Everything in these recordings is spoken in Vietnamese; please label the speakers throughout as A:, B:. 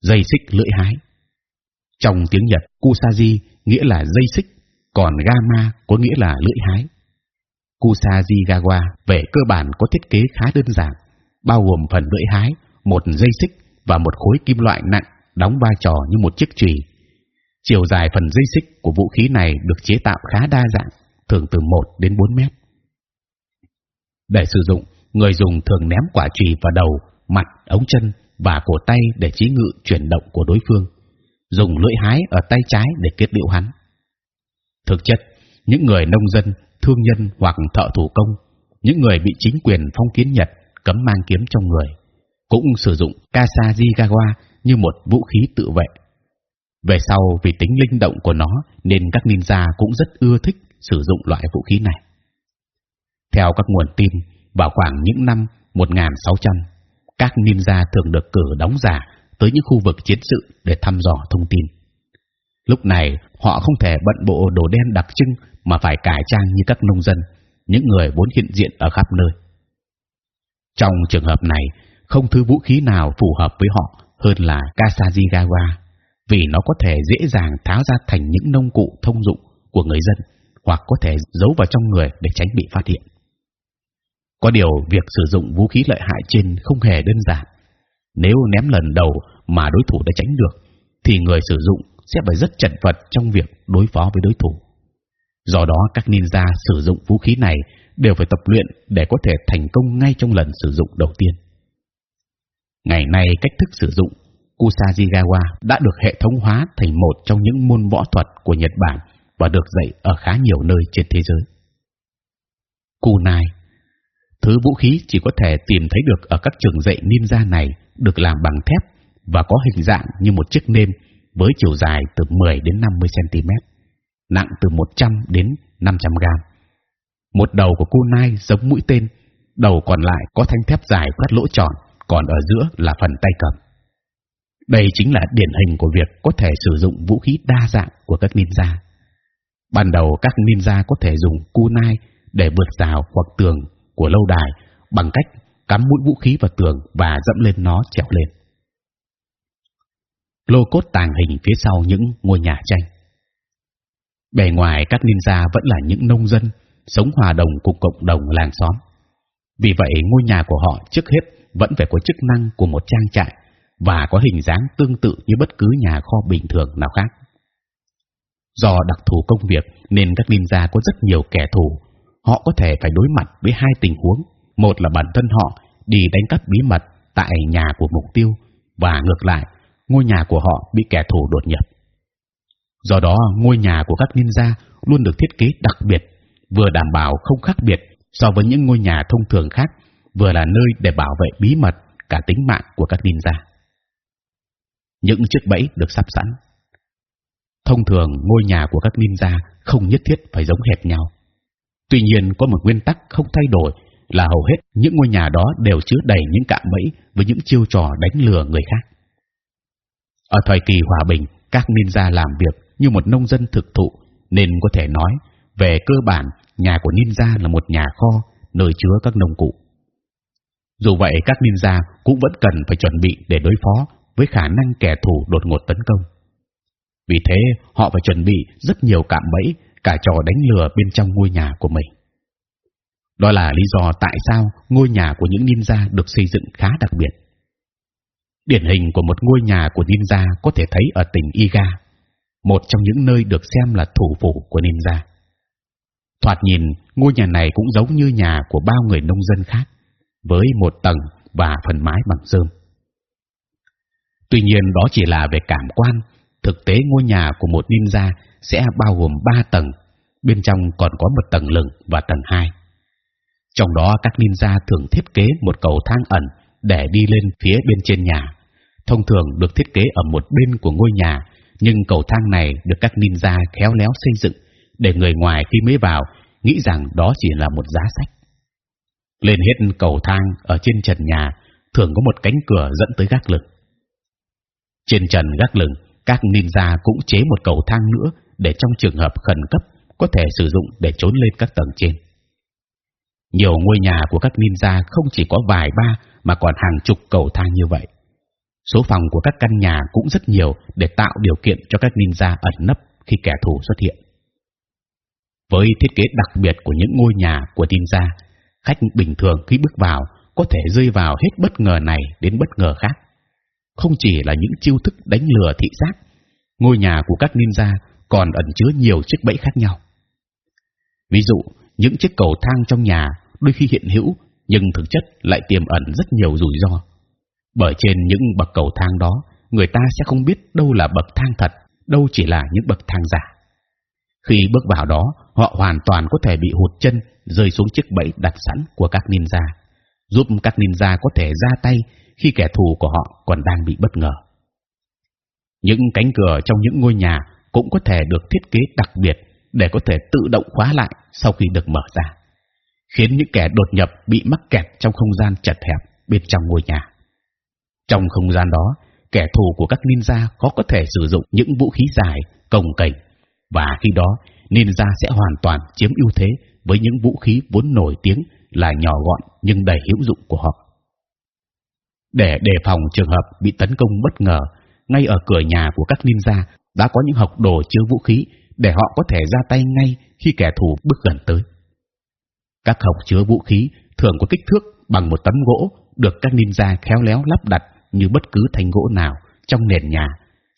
A: dây xích lưỡi hái. Trong tiếng Nhật, kusaji nghĩa là dây xích, còn gama có nghĩa là lưỡi hái. Kusaji gawa về cơ bản có thiết kế khá đơn giản, bao gồm phần lưỡi hái, một dây xích và một khối kim loại nặng đóng vai trò như một chiếc chùy. Chiều dài phần dây xích của vũ khí này được chế tạo khá đa dạng, thường từ 1 đến 4 mét. Để sử dụng, người dùng thường ném quả chùy vào đầu, mặt, ống chân và cổ tay để trí ngự chuyển động của đối phương, dùng lưỡi hái ở tay trái để kết liễu hắn. Thực chất, những người nông dân, thương nhân hoặc thợ thủ công, những người bị chính quyền phong kiến Nhật cấm mang kiếm trong người, cũng sử dụng kasajigawa như một vũ khí tự vệ. Về sau, vì tính linh động của nó, nên các ninja cũng rất ưa thích sử dụng loại vũ khí này. Theo các nguồn tin, vào khoảng những năm 1600, các ninja thường được cử đóng giả tới những khu vực chiến sự để thăm dò thông tin. Lúc này, họ không thể bận bộ đồ đen đặc trưng mà phải cải trang như các nông dân, những người vốn hiện diện ở khắp nơi. Trong trường hợp này, không thứ vũ khí nào phù hợp với họ hơn là Kasajigawa, vì nó có thể dễ dàng tháo ra thành những nông cụ thông dụng của người dân, hoặc có thể giấu vào trong người để tránh bị phát hiện. Có điều việc sử dụng vũ khí lợi hại trên không hề đơn giản. Nếu ném lần đầu mà đối thủ đã tránh được, thì người sử dụng sẽ phải rất chật vật trong việc đối phó với đối thủ. Do đó, các ninja sử dụng vũ khí này đều phải tập luyện để có thể thành công ngay trong lần sử dụng đầu tiên. Ngày nay, cách thức sử dụng Kusajigawa đã được hệ thống hóa thành một trong những môn võ thuật của Nhật Bản và được dạy ở khá nhiều nơi trên thế giới. Kunai Thứ vũ khí chỉ có thể tìm thấy được ở các trường dạy ninja này được làm bằng thép và có hình dạng như một chiếc nêm với chiều dài từ 10 đến 50 cm, nặng từ 100 đến 500 gram. Một đầu của kunai giống mũi tên, đầu còn lại có thanh thép dài cắt lỗ tròn, còn ở giữa là phần tay cầm. Đây chính là điển hình của việc có thể sử dụng vũ khí đa dạng của các ninja. Ban đầu các ninja có thể dùng kunai để vượt rào hoặc tường của lâu đài bằng cách cắm mũi vũ khí vào tường và dẫm lên nó trèo lên. Lô cốt tàng hình phía sau những ngôi nhà tranh. Bề ngoài các ninja vẫn là những nông dân sống hòa đồng cùng cộng đồng làng xóm. Vì vậy, ngôi nhà của họ trước hết vẫn phải có chức năng của một trang trại và có hình dáng tương tự như bất cứ nhà kho bình thường nào khác. Do đặc thù công việc nên các ninja có rất nhiều kẻ thù. Họ có thể phải đối mặt với hai tình huống: một là bản thân họ đi đánh cắp bí mật tại nhà của mục tiêu và ngược lại, ngôi nhà của họ bị kẻ thù đột nhập. Do đó, ngôi nhà của các ninja luôn được thiết kế đặc biệt, vừa đảm bảo không khác biệt so với những ngôi nhà thông thường khác vừa là nơi để bảo vệ bí mật cả tính mạng của các ninja. Những chiếc bẫy được sắp sẵn. Thông thường ngôi nhà của các ninja không nhất thiết phải giống hệt nhau. Tuy nhiên có một nguyên tắc không thay đổi là hầu hết những ngôi nhà đó đều chứa đầy những cạm bẫy với những chiêu trò đánh lừa người khác. Ở thời kỳ hòa bình, các ninja làm việc như một nông dân thực thụ, nên có thể nói về cơ bản nhà của ninja là một nhà kho nơi chứa các nông cụ. Dù vậy, các ninja cũng vẫn cần phải chuẩn bị để đối phó với khả năng kẻ thù đột ngột tấn công. Vì thế, họ phải chuẩn bị rất nhiều cạm bẫy, cả trò đánh lừa bên trong ngôi nhà của mình. Đó là lý do tại sao ngôi nhà của những ninja được xây dựng khá đặc biệt. Điển hình của một ngôi nhà của ninja có thể thấy ở tỉnh Iga, một trong những nơi được xem là thủ phủ của ninja. Thoạt nhìn, ngôi nhà này cũng giống như nhà của bao người nông dân khác với một tầng và phần mái bằng rơm. Tuy nhiên đó chỉ là về cảm quan. Thực tế ngôi nhà của một ninja sẽ bao gồm ba tầng, bên trong còn có một tầng lửng và tầng hai. Trong đó các ninja thường thiết kế một cầu thang ẩn để đi lên phía bên trên nhà. Thông thường được thiết kế ở một bên của ngôi nhà, nhưng cầu thang này được các ninja khéo léo xây dựng để người ngoài khi mới vào nghĩ rằng đó chỉ là một giá sách. Lên hết cầu thang ở trên trần nhà thường có một cánh cửa dẫn tới gác lửng. Trên trần gác lửng, các ninja cũng chế một cầu thang nữa để trong trường hợp khẩn cấp có thể sử dụng để trốn lên các tầng trên. Nhiều ngôi nhà của các ninja không chỉ có vài ba mà còn hàng chục cầu thang như vậy. Số phòng của các căn nhà cũng rất nhiều để tạo điều kiện cho các ninja ẩn nấp khi kẻ thù xuất hiện. Với thiết kế đặc biệt của những ngôi nhà của ninja, khách bình thường khi bước vào có thể rơi vào hết bất ngờ này đến bất ngờ khác. Không chỉ là những chiêu thức đánh lừa thị giác, ngôi nhà của các ninja còn ẩn chứa nhiều chiếc bẫy khác nhau. Ví dụ, những chiếc cầu thang trong nhà đôi khi hiện hữu nhưng thực chất lại tiềm ẩn rất nhiều rủi ro. Bởi trên những bậc cầu thang đó, người ta sẽ không biết đâu là bậc thang thật, đâu chỉ là những bậc thang giả. Khi bước vào đó, họ hoàn toàn có thể bị hụt chân, rơi xuống chiếc bẫy đặt sẵn của các ninja, giúp các ninja có thể ra tay khi kẻ thù của họ còn đang bị bất ngờ. Những cánh cửa trong những ngôi nhà cũng có thể được thiết kế đặc biệt để có thể tự động khóa lại sau khi được mở ra, khiến những kẻ đột nhập bị mắc kẹt trong không gian chật hẹp bên trong ngôi nhà. Trong không gian đó, kẻ thù của các ninja khó có thể sử dụng những vũ khí dài, cồng kềnh, và khi đó ninja sẽ hoàn toàn chiếm ưu thế với những vũ khí vốn nổi tiếng là nhỏ gọn nhưng đầy hữu dụng của họ. Để đề phòng trường hợp bị tấn công bất ngờ, ngay ở cửa nhà của các ninja đã có những hộc đồ chứa vũ khí để họ có thể ra tay ngay khi kẻ thù bước gần tới. Các hộc chứa vũ khí thường có kích thước bằng một tấm gỗ được các ninja khéo léo lắp đặt như bất cứ thanh gỗ nào trong nền nhà,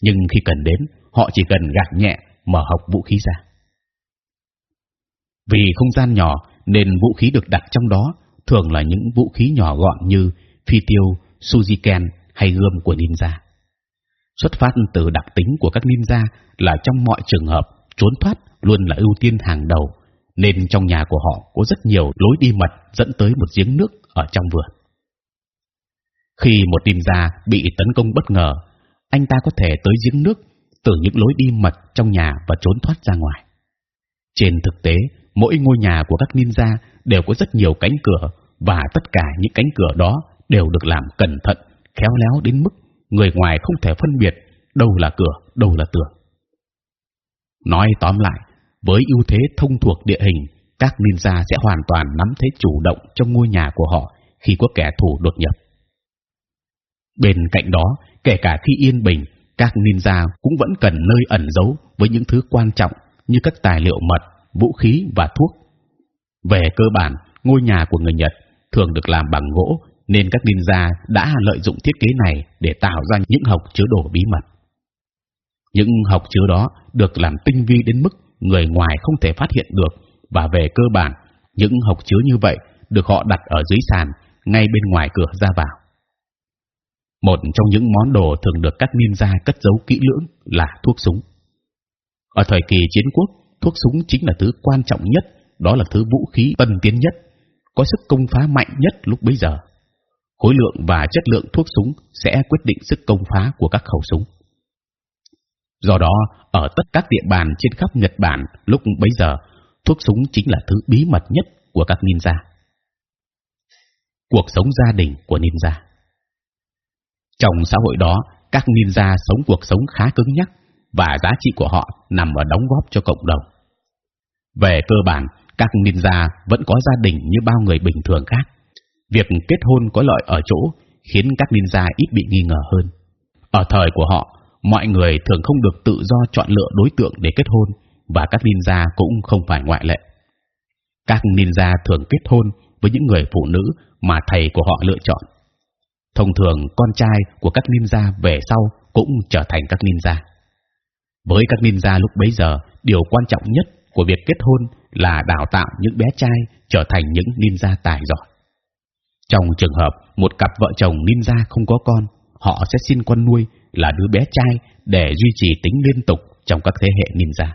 A: nhưng khi cần đến, họ chỉ cần gạt nhẹ mở hộc vũ khí ra. Vì không gian nhỏ nên vũ khí được đặt trong đó thường là những vũ khí nhỏ gọn như phi tiêu, suziken hay gươm của ninja. Xuất phát từ đặc tính của các ninja là trong mọi trường hợp trốn thoát luôn là ưu tiên hàng đầu, nên trong nhà của họ có rất nhiều lối đi mật dẫn tới một giếng nước ở trong vườn. Khi một ninja bị tấn công bất ngờ, anh ta có thể tới giếng nước từ những lối đi mật trong nhà và trốn thoát ra ngoài. Trên thực tế, mỗi ngôi nhà của các ninja đều có rất nhiều cánh cửa và tất cả những cánh cửa đó đều được làm cẩn thận, khéo léo đến mức người ngoài không thể phân biệt đâu là cửa, đâu là tường. Nói tóm lại, với ưu thế thông thuộc địa hình, các ninja sẽ hoàn toàn nắm thế chủ động trong ngôi nhà của họ khi có kẻ thù đột nhập. Bên cạnh đó, kể cả khi yên bình, các ninja cũng vẫn cần nơi ẩn giấu với những thứ quan trọng như các tài liệu mật, vũ khí và thuốc. Về cơ bản, ngôi nhà của người Nhật thường được làm bằng gỗ, nên các ninja đã lợi dụng thiết kế này để tạo ra những hộc chứa đồ bí mật. Những học chứa đó được làm tinh vi đến mức người ngoài không thể phát hiện được, và về cơ bản, những học chứa như vậy được họ đặt ở dưới sàn, ngay bên ngoài cửa ra vào. Một trong những món đồ thường được các ninja cất giấu kỹ lưỡng là thuốc súng. Ở thời kỳ chiến quốc, thuốc súng chính là thứ quan trọng nhất, đó là thứ vũ khí tân tiến nhất, có sức công phá mạnh nhất lúc bấy giờ. Khối lượng và chất lượng thuốc súng sẽ quyết định sức công phá của các khẩu súng. Do đó, ở tất các địa bàn trên khắp Nhật Bản lúc bấy giờ, thuốc súng chính là thứ bí mật nhất của các ninja. Cuộc sống gia đình của ninja trong xã hội đó, các ninja sống cuộc sống khá cứng nhắc và giá trị của họ nằm ở đóng góp cho cộng đồng. Về cơ bản, các ninja vẫn có gia đình như bao người bình thường khác. Việc kết hôn có lợi ở chỗ khiến các ninja ít bị nghi ngờ hơn. Ở thời của họ, mọi người thường không được tự do chọn lựa đối tượng để kết hôn và các ninja cũng không phải ngoại lệ. Các ninja thường kết hôn với những người phụ nữ mà thầy của họ lựa chọn thông thường con trai của các ninja về sau cũng trở thành các ninja. Với các ninja lúc bấy giờ, điều quan trọng nhất của việc kết hôn là đào tạo những bé trai trở thành những ninja tài giỏi. Trong trường hợp một cặp vợ chồng ninja không có con, họ sẽ xin con nuôi là đứa bé trai để duy trì tính liên tục trong các thế hệ ninja.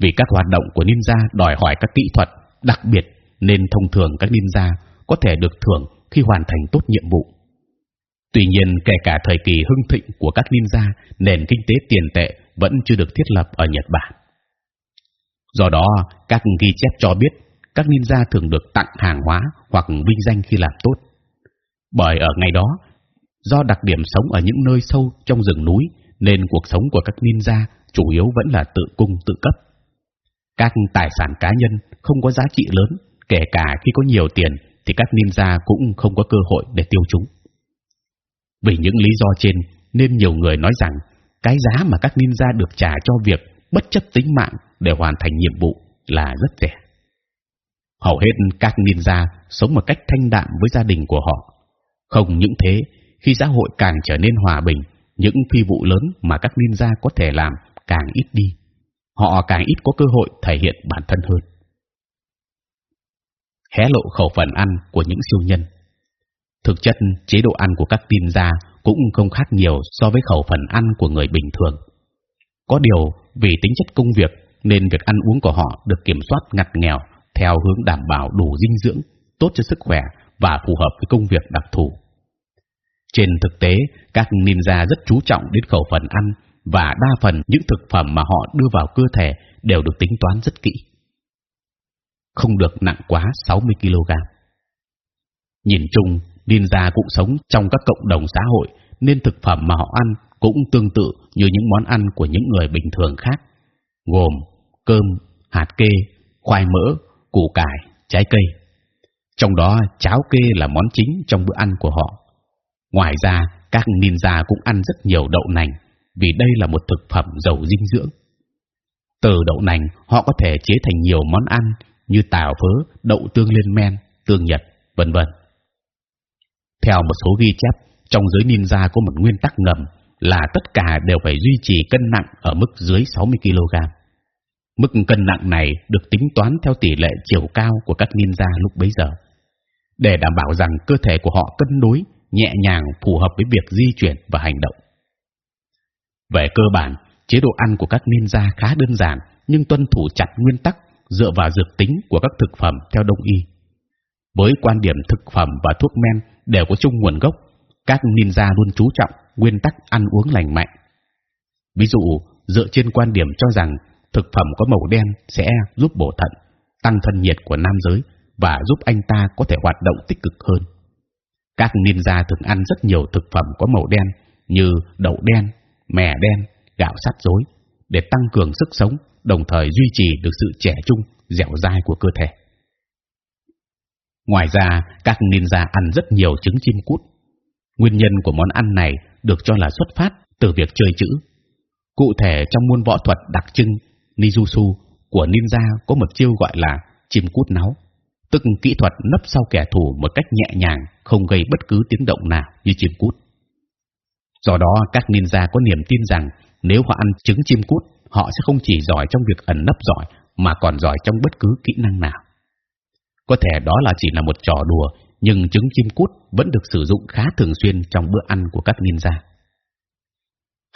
A: Vì các hoạt động của ninja đòi hỏi các kỹ thuật đặc biệt, nên thông thường các ninja có thể được thưởng khi hoàn thành tốt nhiệm vụ. Tuy nhiên, kể cả thời kỳ hưng thịnh của các ninja, nền kinh tế tiền tệ vẫn chưa được thiết lập ở Nhật Bản. Do đó, các ghi chép cho biết các ninja thường được tặng hàng hóa hoặc vinh danh khi làm tốt. Bởi ở ngày đó, do đặc điểm sống ở những nơi sâu trong rừng núi, nên cuộc sống của các ninja chủ yếu vẫn là tự cung tự cấp. Các tài sản cá nhân không có giá trị lớn, kể cả khi có nhiều tiền thì các ninja cũng không có cơ hội để tiêu chúng. Vì những lý do trên nên nhiều người nói rằng cái giá mà các ninja được trả cho việc bất chấp tính mạng để hoàn thành nhiệm vụ là rất rẻ. Hầu hết các ninja sống một cách thanh đạm với gia đình của họ. Không những thế, khi xã hội càng trở nên hòa bình, những phi vụ lớn mà các ninja có thể làm càng ít đi. Họ càng ít có cơ hội thể hiện bản thân hơn. Hé lộ khẩu phần ăn của những siêu nhân. Thực chất, chế độ ăn của các ninja cũng không khác nhiều so với khẩu phần ăn của người bình thường. Có điều, vì tính chất công việc nên việc ăn uống của họ được kiểm soát ngặt nghèo theo hướng đảm bảo đủ dinh dưỡng, tốt cho sức khỏe và phù hợp với công việc đặc thù. Trên thực tế, các ninja rất chú trọng đến khẩu phần ăn và đa phần những thực phẩm mà họ đưa vào cơ thể đều được tính toán rất kỹ. Không được nặng quá 60 kg. Nhìn chung, ninja cũng sống trong các cộng đồng xã hội nên thực phẩm mà họ ăn cũng tương tự như những món ăn của những người bình thường khác, gồm cơm, hạt kê, khoai mỡ, củ cải, trái cây. Trong đó cháo kê là món chính trong bữa ăn của họ. Ngoài ra, các ninja cũng ăn rất nhiều đậu nành, vì đây là một thực phẩm giàu dinh dưỡng. Từ đậu nành, họ có thể chế thành nhiều món ăn như tàu phớ, đậu tương lên men, tương nhật, vân vân. Theo một số ghi chép, trong giới ninja có một nguyên tắc ngầm là tất cả đều phải duy trì cân nặng ở mức dưới 60 kg. Mức cân nặng này được tính toán theo tỷ lệ chiều cao của các ninja lúc bấy giờ, để đảm bảo rằng cơ thể của họ cân đối, nhẹ nhàng, phù hợp với việc di chuyển và hành động. Về cơ bản, chế độ ăn của các ninja khá đơn giản, nhưng tuân thủ chặt nguyên tắc dựa vào dược tính của các thực phẩm theo đông y. Với quan điểm thực phẩm và thuốc men đều có chung nguồn gốc, các ninja luôn chú trọng nguyên tắc ăn uống lành mạnh. Ví dụ, dựa trên quan điểm cho rằng thực phẩm có màu đen sẽ giúp bổ thận, tăng thân nhiệt của nam giới và giúp anh ta có thể hoạt động tích cực hơn. Các ninja thường ăn rất nhiều thực phẩm có màu đen như đậu đen, mè đen, gạo sắt rối để tăng cường sức sống, đồng thời duy trì được sự trẻ trung, dẻo dai của cơ thể. Ngoài ra, các ninja ăn rất nhiều trứng chim cút. Nguyên nhân của món ăn này được cho là xuất phát từ việc chơi chữ. Cụ thể trong môn võ thuật đặc trưng Nijutsu của ninja có một chiêu gọi là chim cút náu, tức kỹ thuật nấp sau kẻ thù một cách nhẹ nhàng, không gây bất cứ tiếng động nào như chim cút. Do đó, các ninja có niềm tin rằng nếu họ ăn trứng chim cút, họ sẽ không chỉ giỏi trong việc ẩn nấp giỏi, mà còn giỏi trong bất cứ kỹ năng nào. Có thể đó là chỉ là một trò đùa, nhưng trứng chim cút vẫn được sử dụng khá thường xuyên trong bữa ăn của các ninja.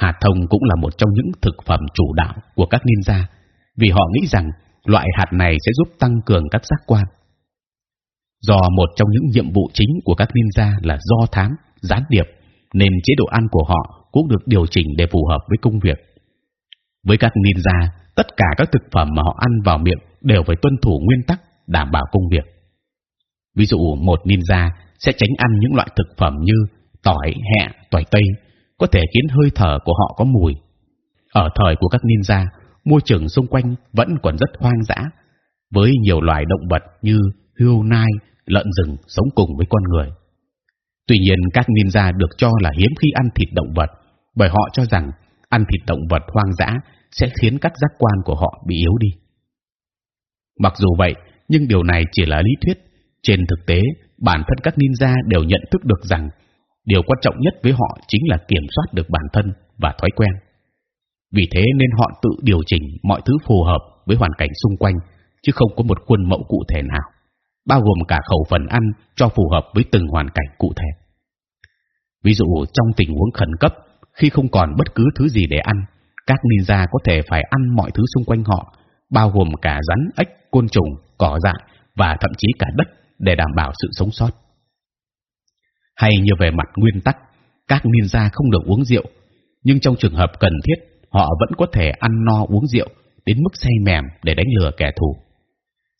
A: Hạt thông cũng là một trong những thực phẩm chủ đạo của các ninja, vì họ nghĩ rằng loại hạt này sẽ giúp tăng cường các giác quan. Do một trong những nhiệm vụ chính của các ninja là do thám, gián điệp, nên chế độ ăn của họ cũng được điều chỉnh để phù hợp với công việc. Với các ninja, tất cả các thực phẩm mà họ ăn vào miệng đều phải tuân thủ nguyên tắc đảm bảo công việc. Ví dụ một ninja sẽ tránh ăn những loại thực phẩm như tỏi, hẹ, tỏi tây có thể khiến hơi thở của họ có mùi. Ở thời của các ninja, môi trường xung quanh vẫn còn rất hoang dã, với nhiều loài động vật như hươu nai, lợn rừng sống cùng với con người. Tuy nhiên, các ninja được cho là hiếm khi ăn thịt động vật, bởi họ cho rằng ăn thịt động vật hoang dã sẽ khiến các giác quan của họ bị yếu đi. Mặc dù vậy, nhưng điều này chỉ là lý thuyết. Trên thực tế, bản thân các ninja đều nhận thức được rằng điều quan trọng nhất với họ chính là kiểm soát được bản thân và thói quen. Vì thế nên họ tự điều chỉnh mọi thứ phù hợp với hoàn cảnh xung quanh, chứ không có một khuôn mẫu cụ thể nào, bao gồm cả khẩu phần ăn cho phù hợp với từng hoàn cảnh cụ thể. Ví dụ trong tình huống khẩn cấp, khi không còn bất cứ thứ gì để ăn, các ninja có thể phải ăn mọi thứ xung quanh họ, bao gồm cả rắn, ếch, côn trùng, cỏ dại và thậm chí cả đất để đảm bảo sự sống sót. Hay như về mặt nguyên tắc, các ninja không được uống rượu, nhưng trong trường hợp cần thiết, họ vẫn có thể ăn no uống rượu đến mức say mềm để đánh lừa kẻ thù.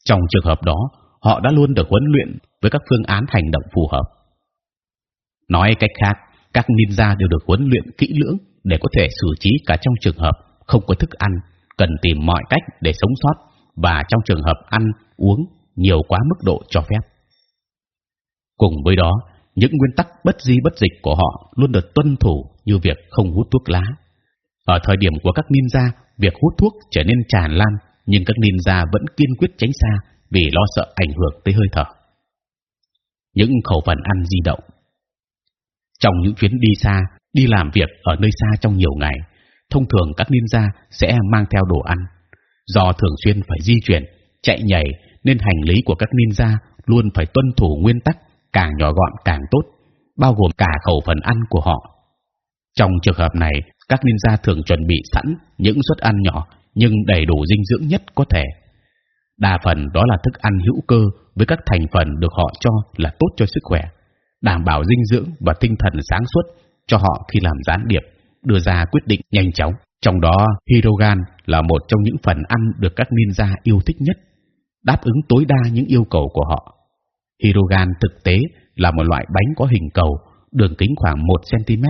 A: Trong trường hợp đó, họ đã luôn được huấn luyện với các phương án hành động phù hợp. Nói cách khác, các ninja đều được huấn luyện kỹ lưỡng để có thể xử trí cả trong trường hợp không có thức ăn, cần tìm mọi cách để sống sót và trong trường hợp ăn uống nhiều quá mức độ cho phép. Cùng với đó, những nguyên tắc bất di bất dịch của họ luôn được tuân thủ như việc không hút thuốc lá. Ở thời điểm của các ninja, việc hút thuốc trở nên tràn lan, nhưng các ninja vẫn kiên quyết tránh xa vì lo sợ ảnh hưởng tới hơi thở. Những khẩu phần ăn di động trong những chuyến đi xa, đi làm việc ở nơi xa trong nhiều ngày, thông thường các ninja sẽ mang theo đồ ăn. Do thường xuyên phải di chuyển, chạy nhảy, nên hành lý của các ninja luôn phải tuân thủ nguyên tắc càng nhỏ gọn càng tốt, bao gồm cả khẩu phần ăn của họ. Trong trường hợp này, các ninja thường chuẩn bị sẵn những suất ăn nhỏ nhưng đầy đủ dinh dưỡng nhất có thể. Đa phần đó là thức ăn hữu cơ với các thành phần được họ cho là tốt cho sức khỏe, đảm bảo dinh dưỡng và tinh thần sáng suốt cho họ khi làm gián điệp, đưa ra quyết định nhanh chóng. Trong đó, Hirogan là một trong những phần ăn được các ninja yêu thích nhất, đáp ứng tối đa những yêu cầu của họ. Hirogan thực tế là một loại bánh có hình cầu, đường kính khoảng 1 cm.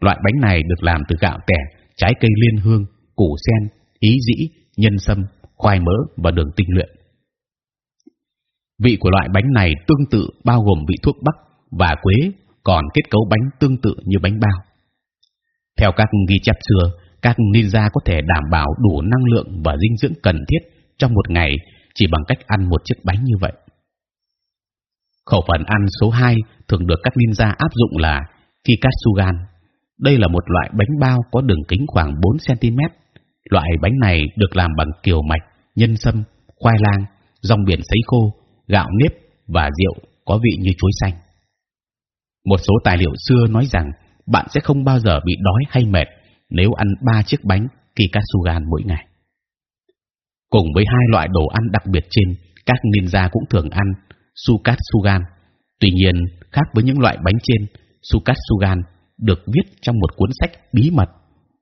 A: Loại bánh này được làm từ gạo tẻ, trái cây liên hương, củ sen, ý dĩ, nhân sâm, khoai mỡ và đường tinh luyện. Vị của loại bánh này tương tự bao gồm vị thuốc bắc và quế, còn kết cấu bánh tương tự như bánh bao. Theo các ghi chép xưa, các ninja có thể đảm bảo đủ năng lượng và dinh dưỡng cần thiết trong một ngày chỉ bằng cách ăn một chiếc bánh như vậy. Khẩu phần ăn số 2 thường được các ninja áp dụng là kikatsugan. Đây là một loại bánh bao có đường kính khoảng 4 cm. Loại bánh này được làm bằng kiều mạch, nhân sâm, khoai lang, rong biển sấy khô, gạo nếp và rượu có vị như chuối xanh. Một số tài liệu xưa nói rằng bạn sẽ không bao giờ bị đói hay mệt nếu ăn ba chiếc bánh kikatsugan mỗi ngày. Cùng với hai loại đồ ăn đặc biệt trên, các ninja cũng thường ăn sukatsugan. Tuy nhiên, khác với những loại bánh trên, sukatsugan được viết trong một cuốn sách bí mật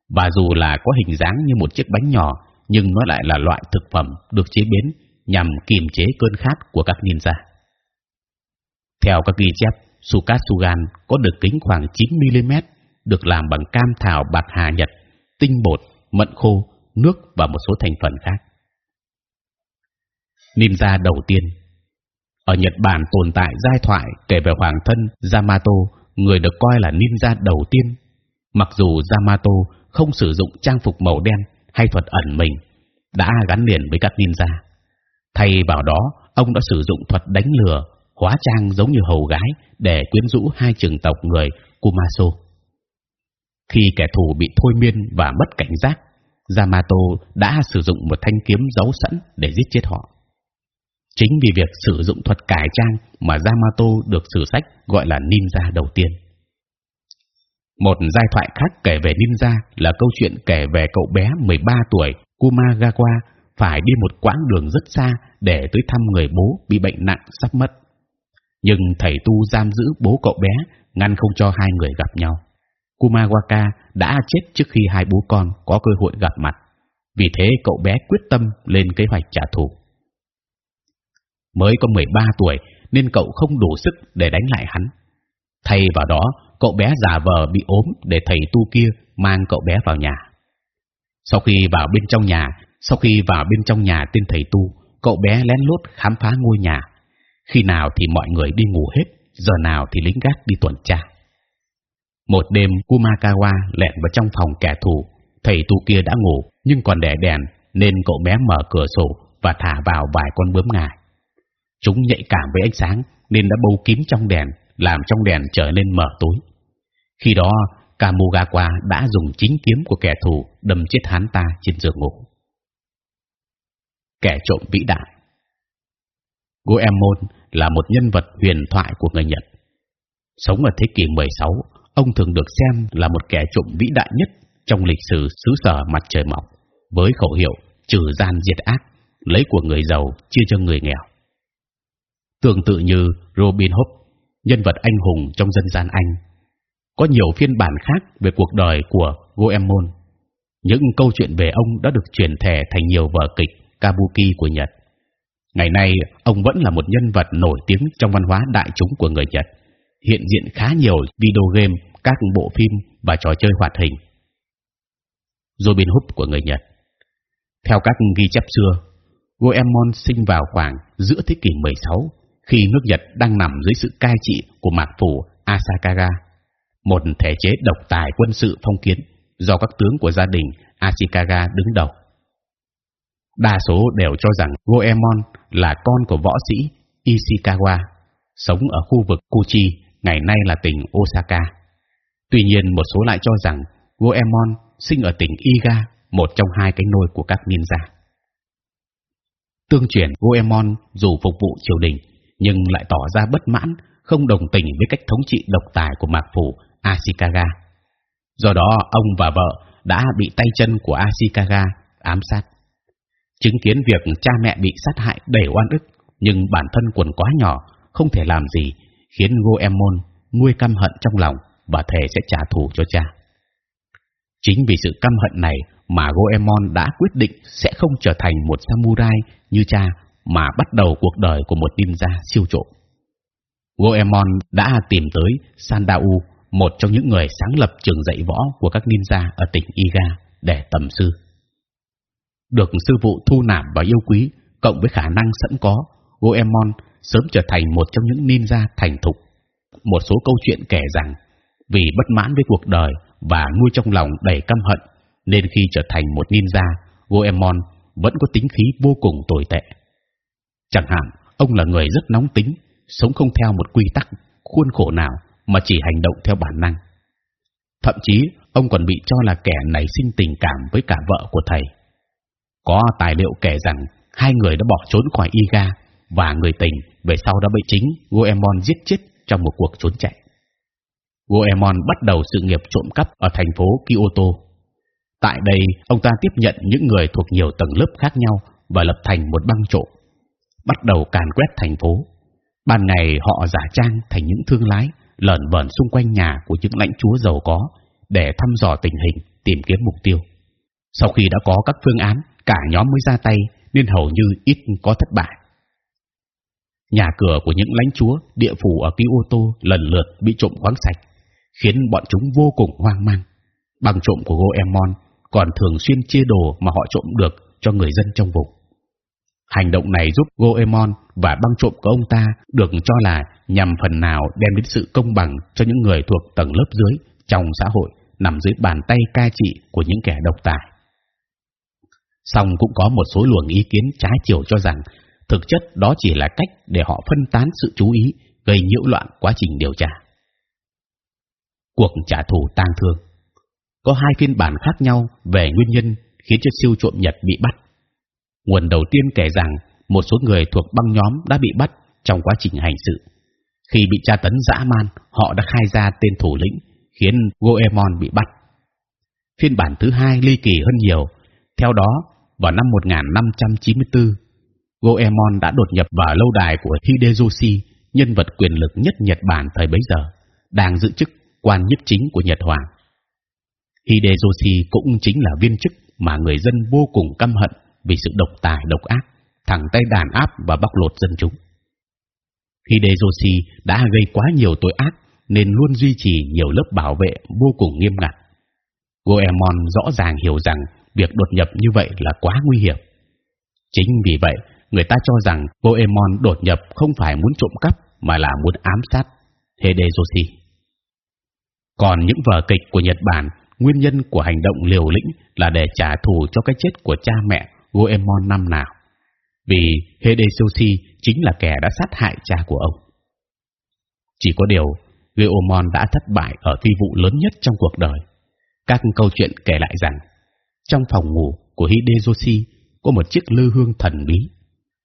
A: và dù là có hình dáng như một chiếc bánh nhỏ, nhưng nó lại là loại thực phẩm được chế biến nhằm kiềm chế cơn khát của các ninja. Theo các ghi chép, sukatsugan có đường kính khoảng 9 mm, được làm bằng cam thảo bạc hà nhật, tinh bột, mận khô, nước và một số thành phần khác. Ninja đầu tiên ở Nhật Bản tồn tại giai thoại kể về hoàng thân Yamato, người được coi là ninja đầu tiên. Mặc dù Yamato không sử dụng trang phục màu đen hay thuật ẩn mình, đã gắn liền với các ninja. Thay vào đó, ông đã sử dụng thuật đánh lừa, hóa trang giống như hầu gái để quyến rũ hai trường tộc người Kumaso. Khi kẻ thù bị thôi miên và mất cảnh giác, Yamato đã sử dụng một thanh kiếm giấu sẵn để giết chết họ. Chính vì việc sử dụng thuật cải trang mà Yamato được sử sách gọi là ninja đầu tiên. Một giai thoại khác kể về ninja là câu chuyện kể về cậu bé 13 tuổi Kumagawa phải đi một quãng đường rất xa để tới thăm người bố bị bệnh nặng sắp mất. Nhưng thầy tu giam giữ bố cậu bé, ngăn không cho hai người gặp nhau. Kumawaka đã chết trước khi hai bố con có cơ hội gặp mặt. Vì thế cậu bé quyết tâm lên kế hoạch trả thù mới có 13 tuổi nên cậu không đủ sức để đánh lại hắn. Thay vào đó, cậu bé giả vờ bị ốm để thầy tu kia mang cậu bé vào nhà. Sau khi vào bên trong nhà, sau khi vào bên trong nhà tên thầy tu, cậu bé lén lút khám phá ngôi nhà. Khi nào thì mọi người đi ngủ hết, giờ nào thì lính gác đi tuần tra. Một đêm, Kumakawa lẹn vào trong phòng kẻ thù. Thầy tu kia đã ngủ nhưng còn để đèn, nên cậu bé mở cửa sổ và thả vào vài con bướm ngài. Chúng nhạy cảm với ánh sáng nên đã bâu kín trong đèn, làm trong đèn trở nên mờ tối. Khi đó, Kamugawa đã dùng chính kiếm của kẻ thù đâm chết hắn ta trên giường ngủ. Kẻ trộm vĩ đại Goemon là một nhân vật huyền thoại của người Nhật. Sống ở thế kỷ 16, ông thường được xem là một kẻ trộm vĩ đại nhất trong lịch sử xứ sở mặt trời mọc, với khẩu hiệu trừ gian diệt ác, lấy của người giàu chia cho người nghèo tương tự như Robin Hood, nhân vật anh hùng trong dân gian Anh. Có nhiều phiên bản khác về cuộc đời của Goemon. Những câu chuyện về ông đã được truyền thể thành nhiều vở kịch kabuki của Nhật. Ngày nay, ông vẫn là một nhân vật nổi tiếng trong văn hóa đại chúng của người Nhật, hiện diện khá nhiều video game, các bộ phim và trò chơi hoạt hình. Robin Hood của người Nhật. Theo các ghi chép xưa, Goemon sinh vào khoảng giữa thế kỷ 16 khi nước Nhật đang nằm dưới sự cai trị của mạc phủ Asakaga, một thể chế độc tài quân sự phong kiến do các tướng của gia đình Ashikaga đứng đầu. Đa số đều cho rằng Goemon là con của võ sĩ Ishikawa, sống ở khu vực Kuchi, ngày nay là tỉnh Osaka. Tuy nhiên, một số lại cho rằng Goemon sinh ở tỉnh Iga, một trong hai cái nôi của các ninja. Tương truyền Goemon dù phục vụ triều đình, nhưng lại tỏ ra bất mãn, không đồng tình với cách thống trị độc tài của mạc phủ Ashikaga. Do đó, ông và vợ đã bị tay chân của Ashikaga ám sát. Chứng kiến việc cha mẹ bị sát hại đầy oan ức, nhưng bản thân quần quá nhỏ, không thể làm gì, khiến Goemon nuôi căm hận trong lòng và thề sẽ trả thù cho cha. Chính vì sự căm hận này mà Goemon đã quyết định sẽ không trở thành một samurai như cha mà bắt đầu cuộc đời của một ninja siêu trộm. Goemon đã tìm tới Sandau, một trong những người sáng lập trường dạy võ của các ninja ở tỉnh Iga để tầm sư. Được sư phụ thu nạp và yêu quý, cộng với khả năng sẵn có, Goemon sớm trở thành một trong những ninja thành thục. Một số câu chuyện kể rằng vì bất mãn với cuộc đời và nuôi trong lòng đầy căm hận, nên khi trở thành một ninja, Goemon vẫn có tính khí vô cùng tồi tệ. Chẳng hạn, ông là người rất nóng tính, sống không theo một quy tắc, khuôn khổ nào mà chỉ hành động theo bản năng. Thậm chí, ông còn bị cho là kẻ nảy sinh tình cảm với cả vợ của thầy. Có tài liệu kể rằng hai người đã bỏ trốn khỏi Iga và người tình về sau đã bị chính Goemon giết chết trong một cuộc trốn chạy. Goemon bắt đầu sự nghiệp trộm cắp ở thành phố Kyoto. Tại đây, ông ta tiếp nhận những người thuộc nhiều tầng lớp khác nhau và lập thành một băng trộm, bắt đầu càn quét thành phố. Ban ngày họ giả trang thành những thương lái lẩn vẩn xung quanh nhà của những lãnh chúa giàu có để thăm dò tình hình, tìm kiếm mục tiêu. Sau khi đã có các phương án, cả nhóm mới ra tay nên hầu như ít có thất bại. Nhà cửa của những lãnh chúa địa phủ ở Kyoto lần lượt bị trộm khoáng sạch, khiến bọn chúng vô cùng hoang mang. Bằng trộm của Goemon còn thường xuyên chia đồ mà họ trộm được cho người dân trong vùng. Hành động này giúp Goemon và băng trộm của ông ta được cho là nhằm phần nào đem đến sự công bằng cho những người thuộc tầng lớp dưới trong xã hội nằm dưới bàn tay cai trị của những kẻ độc tài. Song cũng có một số luồng ý kiến trái chiều cho rằng thực chất đó chỉ là cách để họ phân tán sự chú ý, gây nhiễu loạn quá trình điều tra. Cuộc trả thù tang thương có hai phiên bản khác nhau về nguyên nhân khiến cho siêu trộm Nhật bị bắt. Nguồn đầu tiên kể rằng một số người thuộc băng nhóm đã bị bắt trong quá trình hành sự. Khi bị tra tấn dã man, họ đã khai ra tên thủ lĩnh, khiến Goemon bị bắt. Phiên bản thứ hai ly kỳ hơn nhiều. Theo đó, vào năm 1594, Goemon đã đột nhập vào lâu đài của Hideyoshi, nhân vật quyền lực nhất Nhật Bản thời bấy giờ, đang giữ chức quan nhất chính của Nhật Hoàng. Hideyoshi cũng chính là viên chức mà người dân vô cùng căm hận vì sự độc tài độc ác, thẳng tay đàn áp và bóc lột dân chúng. Hideyoshi đã gây quá nhiều tội ác nên luôn duy trì nhiều lớp bảo vệ vô cùng nghiêm ngặt. Goemon rõ ràng hiểu rằng việc đột nhập như vậy là quá nguy hiểm. Chính vì vậy, người ta cho rằng Goemon đột nhập không phải muốn trộm cắp mà là muốn ám sát Hideyoshi. Còn những vở kịch của Nhật Bản, nguyên nhân của hành động liều lĩnh là để trả thù cho cái chết của cha mẹ Goemon năm nào. Vì Hideyoshi chính là kẻ đã sát hại cha của ông. Chỉ có điều, Goemon đã thất bại ở phi vụ lớn nhất trong cuộc đời. Các câu chuyện kể lại rằng, trong phòng ngủ của Hideyoshi có một chiếc lư hương thần bí.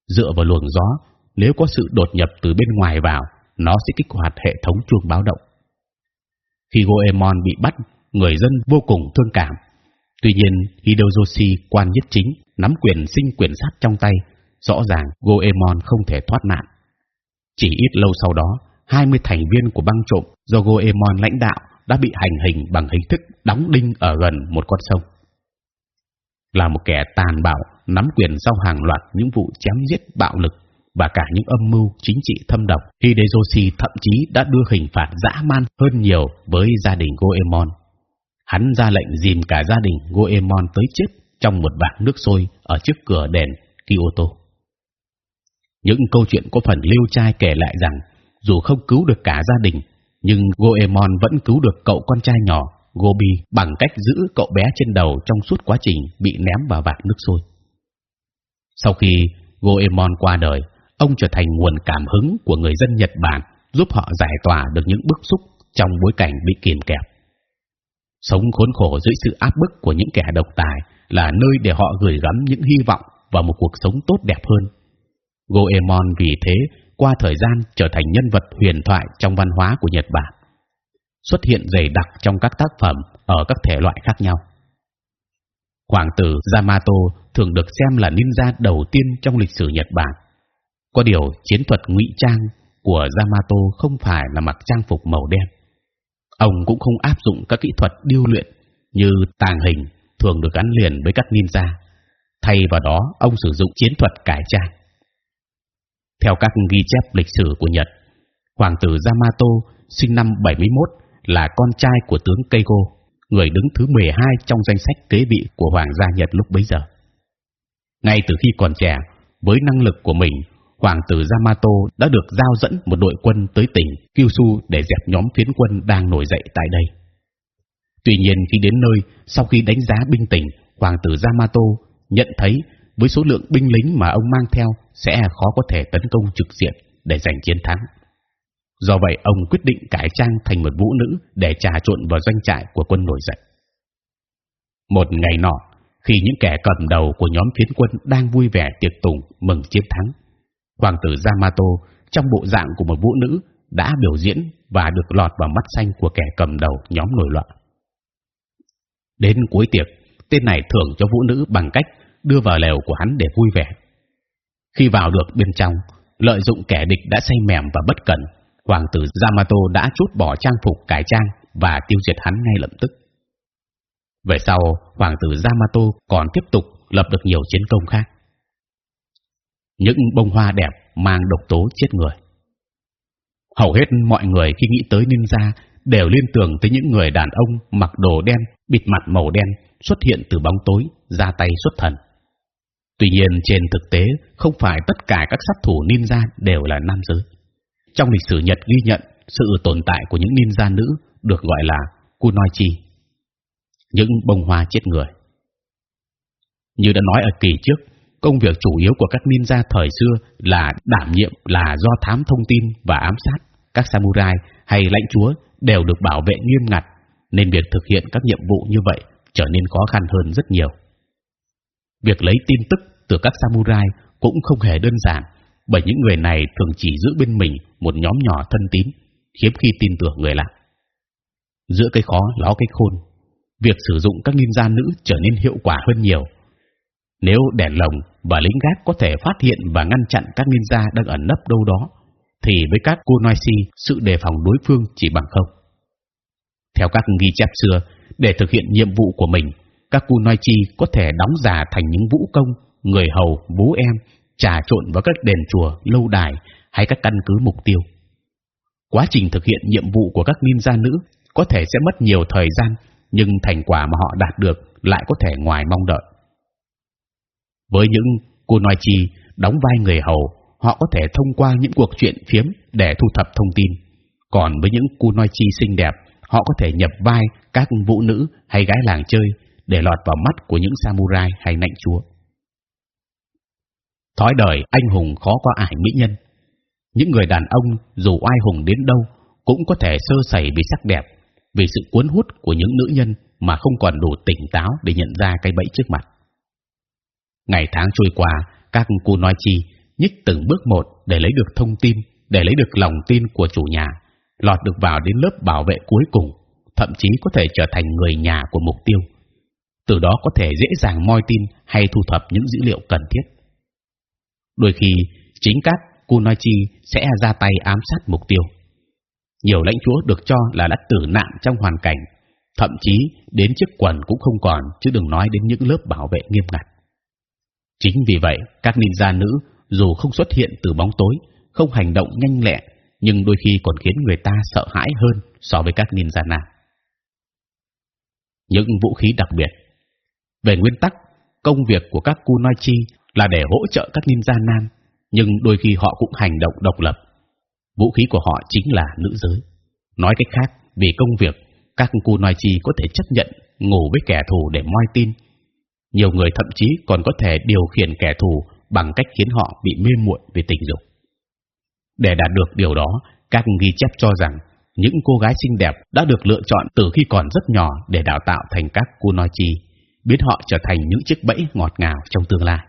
A: Dựa vào luồng gió, nếu có sự đột nhập từ bên ngoài vào, nó sẽ kích hoạt hệ thống chuông báo động. Khi Goemon bị bắt, người dân vô cùng thương cảm. Tuy nhiên, Hideyoshi quan nhất chính nắm quyền sinh quyền sát trong tay, rõ ràng Goemon không thể thoát nạn. Chỉ ít lâu sau đó, 20 thành viên của băng trộm do Goemon lãnh đạo đã bị hành hình bằng hình thức đóng đinh ở gần một con sông. Là một kẻ tàn bạo, nắm quyền sau hàng loạt những vụ chém giết bạo lực và cả những âm mưu chính trị thâm độc, Hideyoshi thậm chí đã đưa hình phạt dã man hơn nhiều với gia đình Goemon. Hắn ra lệnh dìm cả gia đình Goemon tới chết trong một vạc nước sôi ở trước cửa đèn Kyoto. Những câu chuyện có phần lưu trai kể lại rằng dù không cứu được cả gia đình, nhưng Goemon vẫn cứu được cậu con trai nhỏ Gobi bằng cách giữ cậu bé trên đầu trong suốt quá trình bị ném vào vạc nước sôi. Sau khi Goemon qua đời, ông trở thành nguồn cảm hứng của người dân Nhật Bản, giúp họ giải tỏa được những bức xúc trong bối cảnh bị kìm kẹp. Sống khốn khổ dưới sự áp bức của những kẻ độc tài là nơi để họ gửi gắm những hy vọng vào một cuộc sống tốt đẹp hơn. Goemon vì thế qua thời gian trở thành nhân vật huyền thoại trong văn hóa của Nhật Bản, xuất hiện dày đặc trong các tác phẩm ở các thể loại khác nhau. Hoàng tử Yamato thường được xem là ninja đầu tiên trong lịch sử Nhật Bản. Có điều chiến thuật ngụy trang của Yamato không phải là mặc trang phục màu đen. Ông cũng không áp dụng các kỹ thuật điêu luyện như tàng hình thường được gắn liền với các ninja. Thay vào đó, ông sử dụng chiến thuật cải trang. Theo các ghi chép lịch sử của Nhật, hoàng tử Yamato sinh năm 71 là con trai của tướng Keigo, người đứng thứ 12 trong danh sách kế vị của hoàng gia Nhật lúc bấy giờ. Ngay từ khi còn trẻ, với năng lực của mình, hoàng tử Yamato đã được giao dẫn một đội quân tới tỉnh Kyushu để dẹp nhóm phiến quân đang nổi dậy tại đây. Tuy nhiên khi đến nơi, sau khi đánh giá binh tình, hoàng tử Yamato nhận thấy với số lượng binh lính mà ông mang theo sẽ khó có thể tấn công trực diện để giành chiến thắng. Do vậy, ông quyết định cải trang thành một vũ nữ để trà trộn vào doanh trại của quân nổi dậy. Một ngày nọ, khi những kẻ cầm đầu của nhóm phiến quân đang vui vẻ tiệc tùng mừng chiến thắng, hoàng tử Yamato trong bộ dạng của một vũ nữ đã biểu diễn và được lọt vào mắt xanh của kẻ cầm đầu nhóm nổi loạn. Đến cuối tiệc, tên này thưởng cho vũ nữ bằng cách đưa vào lều của hắn để vui vẻ. Khi vào được bên trong, lợi dụng kẻ địch đã say mềm và bất cẩn, hoàng tử Yamato đã chút bỏ trang phục cải trang và tiêu diệt hắn ngay lập tức. Về sau, hoàng tử Yamato còn tiếp tục lập được nhiều chiến công khác. Những bông hoa đẹp mang độc tố chết người. Hầu hết mọi người khi nghĩ tới ninja đều liên tưởng tới những người đàn ông mặc đồ đen, bịt mặt màu đen xuất hiện từ bóng tối, ra tay xuất thần. Tuy nhiên trên thực tế không phải tất cả các sát thủ ninja đều là nam giới. Trong lịch sử Nhật ghi nhận sự tồn tại của những ninja nữ được gọi là kunoichi, những bông hoa chết người. Như đã nói ở kỳ trước, công việc chủ yếu của các ninja thời xưa là đảm nhiệm là do thám thông tin và ám sát. Các samurai hay lãnh chúa đều được bảo vệ nghiêm ngặt, nên việc thực hiện các nhiệm vụ như vậy trở nên khó khăn hơn rất nhiều. Việc lấy tin tức từ các samurai cũng không hề đơn giản, bởi những người này thường chỉ giữ bên mình một nhóm nhỏ thân tín, hiếm khi tin tưởng người lạ. Giữa cái khó ló cái khôn, việc sử dụng các ninja nữ trở nên hiệu quả hơn nhiều. Nếu đèn lồng và lính gác có thể phát hiện và ngăn chặn các ninja đang ẩn nấp đâu đó, thì với các kunoichi sự đề phòng đối phương chỉ bằng không. Theo các ghi chép xưa, để thực hiện nhiệm vụ của mình, các kunoichi có thể đóng giả thành những vũ công, người hầu, bố em, trà trộn vào các đền chùa, lâu đài hay các căn cứ mục tiêu. Quá trình thực hiện nhiệm vụ của các ninja nữ có thể sẽ mất nhiều thời gian, nhưng thành quả mà họ đạt được lại có thể ngoài mong đợi. Với những kunoichi đóng vai người hầu, họ có thể thông qua những cuộc chuyện phiếm để thu thập thông tin. Còn với những kunoichi xinh đẹp, họ có thể nhập vai các vũ nữ hay gái làng chơi để lọt vào mắt của những samurai hay nạnh chúa. Thói đời anh hùng khó qua ải mỹ nhân. Những người đàn ông dù oai hùng đến đâu cũng có thể sơ sẩy vì sắc đẹp, vì sự cuốn hút của những nữ nhân mà không còn đủ tỉnh táo để nhận ra cái bẫy trước mặt. Ngày tháng trôi qua, các cô nói chi nhích từng bước một để lấy được thông tin, để lấy được lòng tin của chủ nhà, lọt được vào đến lớp bảo vệ cuối cùng, thậm chí có thể trở thành người nhà của mục tiêu. Từ đó có thể dễ dàng moi tin hay thu thập những dữ liệu cần thiết. Đôi khi chính các kunoichi sẽ ra tay ám sát mục tiêu. Nhiều lãnh chúa được cho là đã tử nạn trong hoàn cảnh, thậm chí đến chiếc quần cũng không còn, chứ đừng nói đến những lớp bảo vệ nghiêm ngặt. Chính vì vậy, các ninja nữ dù không xuất hiện từ bóng tối, không hành động nhanh lẹ, nhưng đôi khi còn khiến người ta sợ hãi hơn so với các ninja nam. Những vũ khí đặc biệt. Về nguyên tắc, công việc của các kunoichi là để hỗ trợ các ninja nam, nhưng đôi khi họ cũng hành động độc lập. Vũ khí của họ chính là nữ giới. Nói cách khác, vì công việc, các kunoichi có thể chấp nhận ngủ với kẻ thù để moi tin. Nhiều người thậm chí còn có thể điều khiển kẻ thù bằng cách khiến họ bị mê muội về tình dục. Để đạt được điều đó, các ghi chép cho rằng những cô gái xinh đẹp đã được lựa chọn từ khi còn rất nhỏ để đào tạo thành các cô noichi, biến họ trở thành những chiếc bẫy ngọt ngào trong tương lai.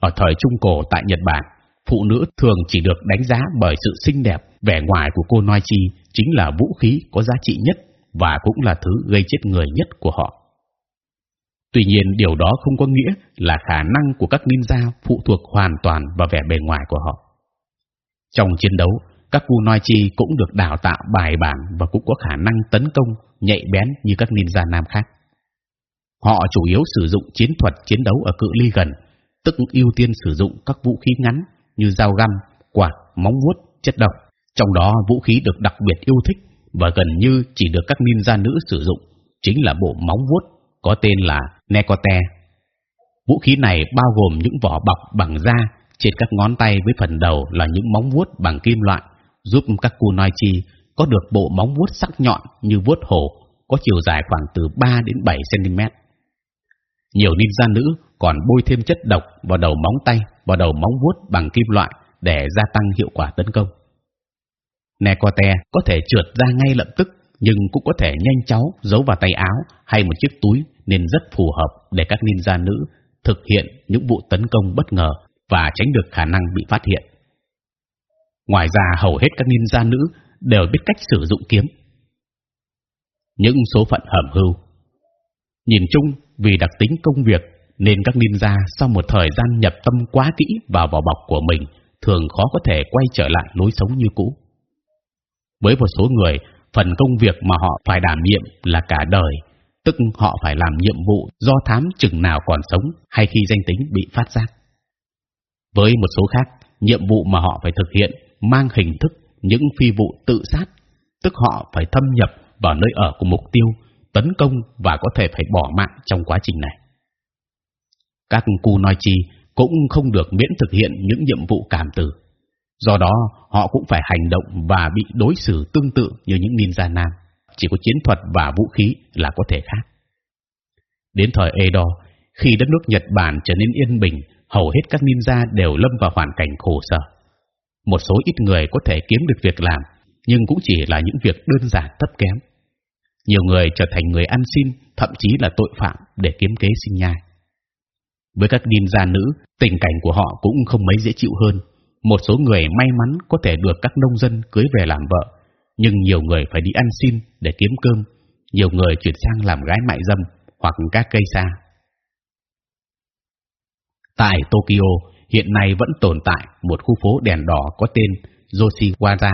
A: Ở thời Trung Cổ tại Nhật Bản, phụ nữ thường chỉ được đánh giá bởi sự xinh đẹp, vẻ ngoài của cô nói Chi chính là vũ khí có giá trị nhất và cũng là thứ gây chết người nhất của họ. Tuy nhiên, điều đó không có nghĩa là khả năng của các ninja phụ thuộc hoàn toàn vào vẻ bề ngoài của họ. Trong chiến đấu, các kunoichi cũng được đào tạo bài bản và cũng có khả năng tấn công nhạy bén như các ninja nam khác. Họ chủ yếu sử dụng chiến thuật chiến đấu ở cự ly gần, tức ưu tiên sử dụng các vũ khí ngắn như dao găm, quạt, móng vuốt, chất độc. Trong đó vũ khí được đặc biệt yêu thích và gần như chỉ được các ninja nữ sử dụng chính là bộ móng vuốt có tên là necote Vũ khí này bao gồm những vỏ bọc bằng da trên các ngón tay với phần đầu là những móng vuốt bằng kim loại giúp các kunoichi có được bộ móng vuốt sắc nhọn như vuốt hổ có chiều dài khoảng từ 3 đến 7 cm. Nhiều ninja nữ còn bôi thêm chất độc vào đầu móng tay, vào đầu móng vuốt bằng kim loại để gia tăng hiệu quả tấn công. Necote có thể trượt ra ngay lập tức, nhưng cũng có thể nhanh chóng giấu vào tay áo hay một chiếc túi nên rất phù hợp để các ninja nữ thực hiện những vụ tấn công bất ngờ và tránh được khả năng bị phát hiện. Ngoài ra, hầu hết các ninja nữ đều biết cách sử dụng kiếm. Những số phận hầm hưu. Nhìn chung, vì đặc tính công việc nên các ninja sau một thời gian nhập tâm quá kỹ vào vỏ bọc của mình thường khó có thể quay trở lại lối sống như cũ. Với một số người, phần công việc mà họ phải đảm nhiệm là cả đời, tức họ phải làm nhiệm vụ do thám chừng nào còn sống hay khi danh tính bị phát giác. Với một số khác, nhiệm vụ mà họ phải thực hiện mang hình thức những phi vụ tự sát, tức họ phải thâm nhập vào nơi ở của mục tiêu, tấn công và có thể phải bỏ mạng trong quá trình này. Các cu nói chi cũng không được miễn thực hiện những nhiệm vụ cảm tử. Do đó, họ cũng phải hành động và bị đối xử tương tự như những ninja nam. Chỉ có chiến thuật và vũ khí là có thể khác. Đến thời Edo, khi đất nước Nhật Bản trở nên yên bình, hầu hết các ninja đều lâm vào hoàn cảnh khổ sở. Một số ít người có thể kiếm được việc làm, nhưng cũng chỉ là những việc đơn giản thấp kém. Nhiều người trở thành người ăn xin, thậm chí là tội phạm để kiếm kế sinh nhai. Với các ninja nữ, tình cảnh của họ cũng không mấy dễ chịu hơn. Một số người may mắn có thể được các nông dân cưới về làm vợ, nhưng nhiều người phải đi ăn xin để kiếm cơm. Nhiều người chuyển sang làm gái mại dâm hoặc các cây xa. Tại Tokyo, hiện nay vẫn tồn tại một khu phố đèn đỏ có tên Yoshiwara,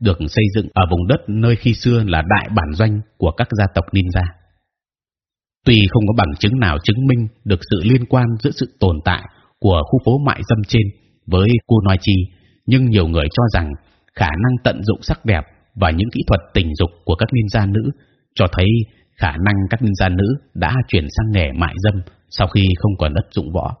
A: được xây dựng ở vùng đất nơi khi xưa là đại bản doanh của các gia tộc ninja. Tuy không có bằng chứng nào chứng minh được sự liên quan giữa sự tồn tại của khu phố mại dâm trên với cô noi chi nhưng nhiều người cho rằng khả năng tận dụng sắc đẹp và những kỹ thuật tình dục của các ninja nữ cho thấy khả năng các ninja nữ đã chuyển sang nghề mại dâm sau khi không còn đất dụng võ.